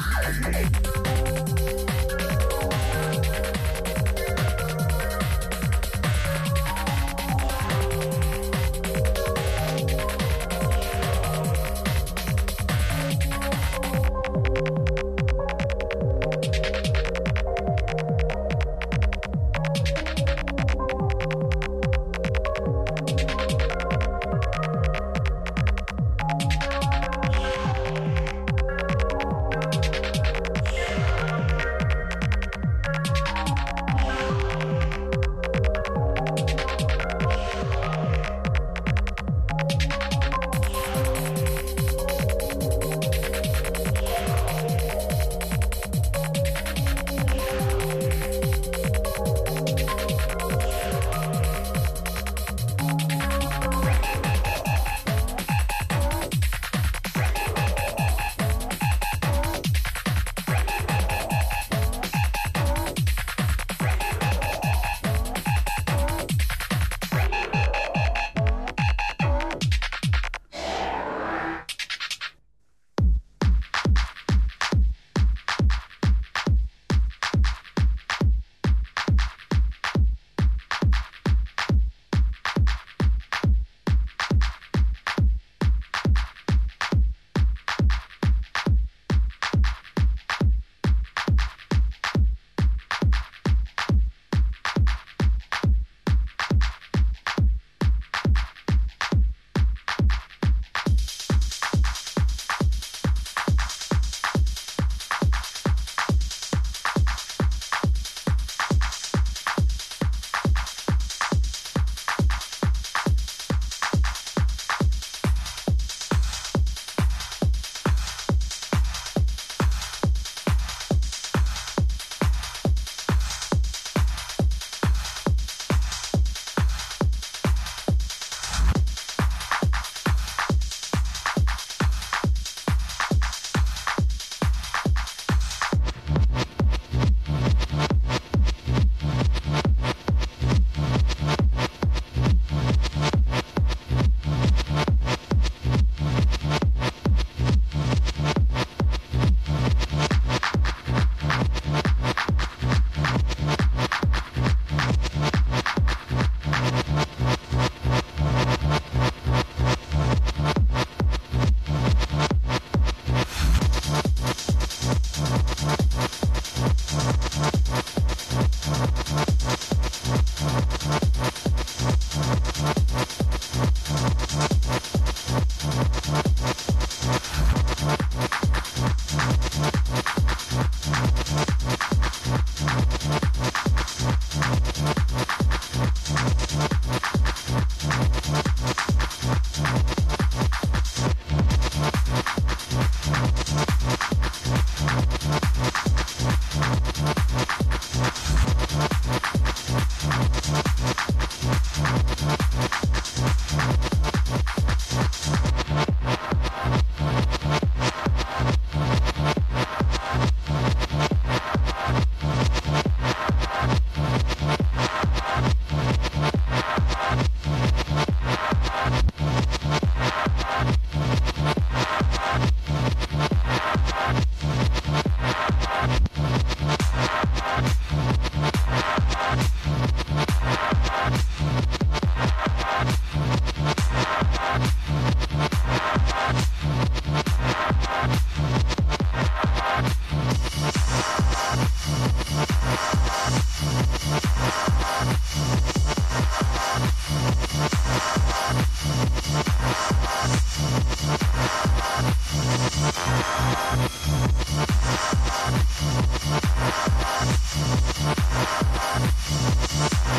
Música you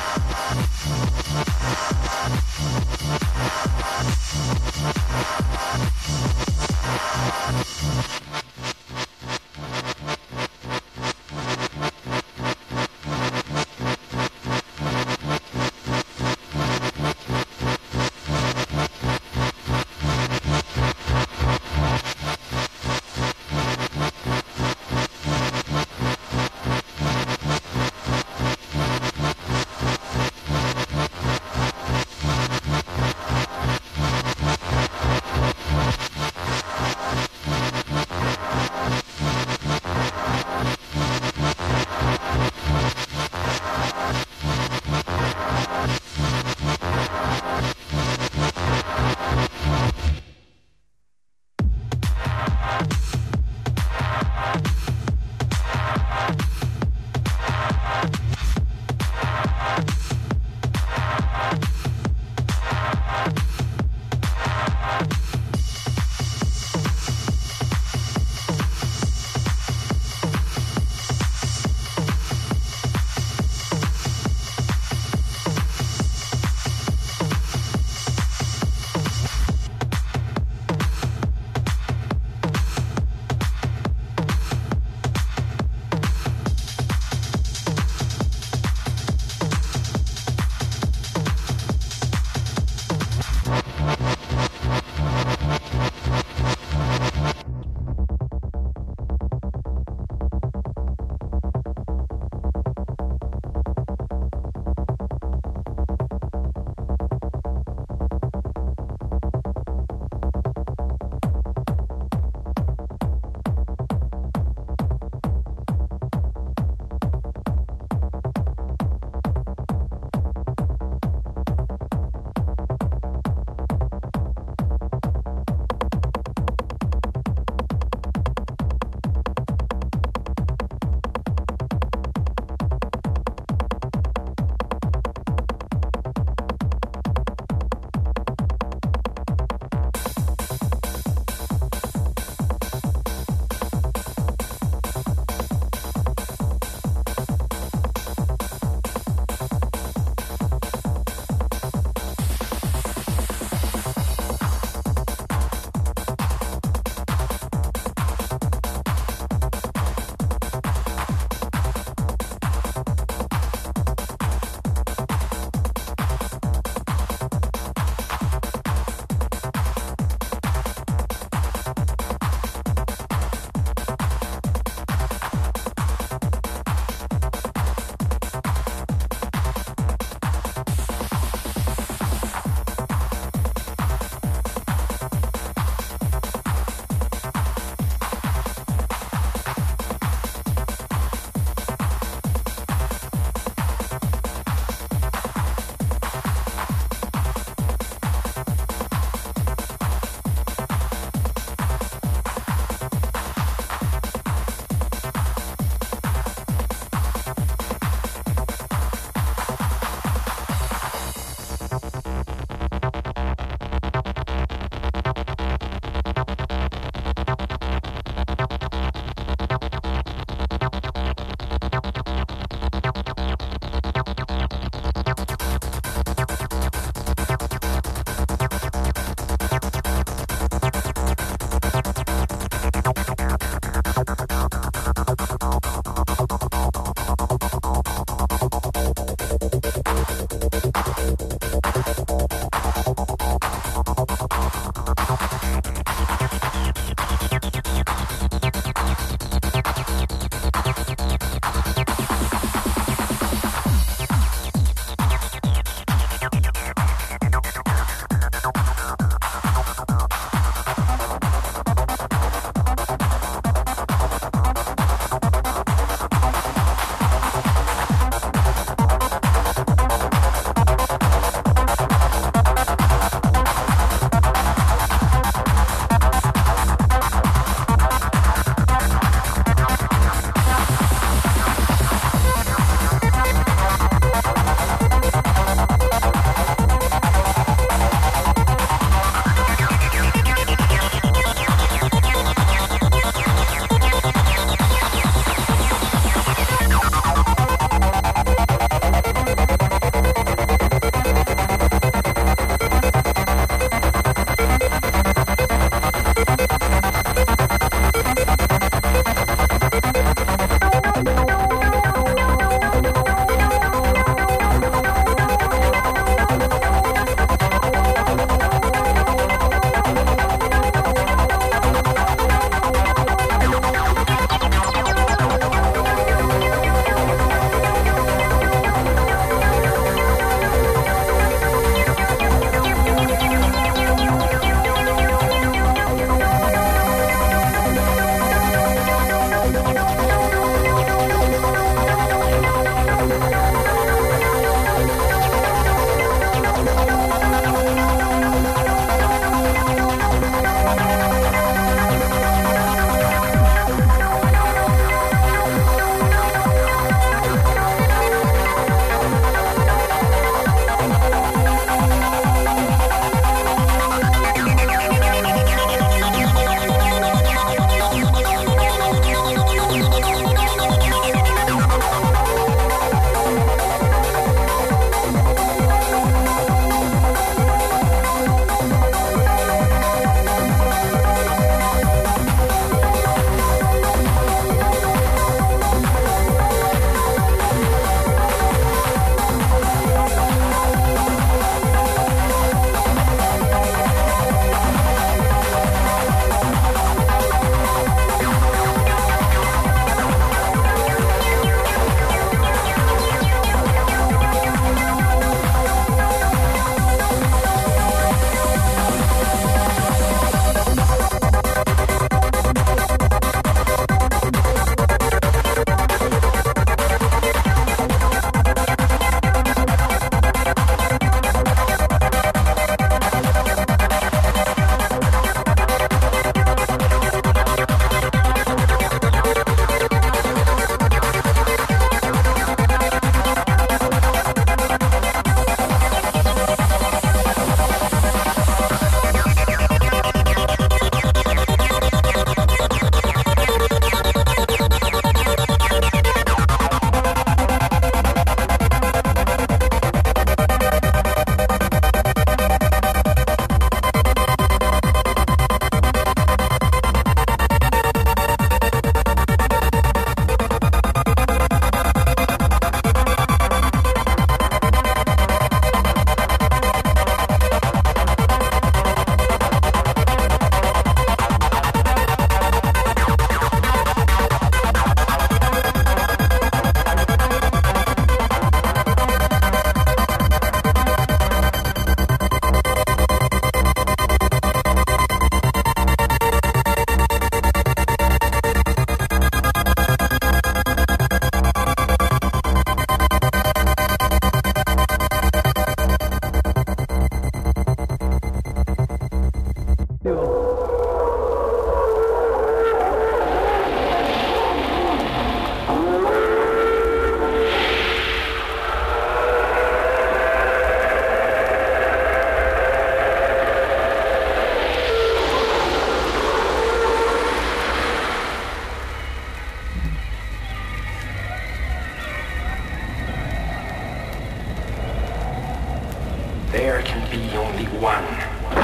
one.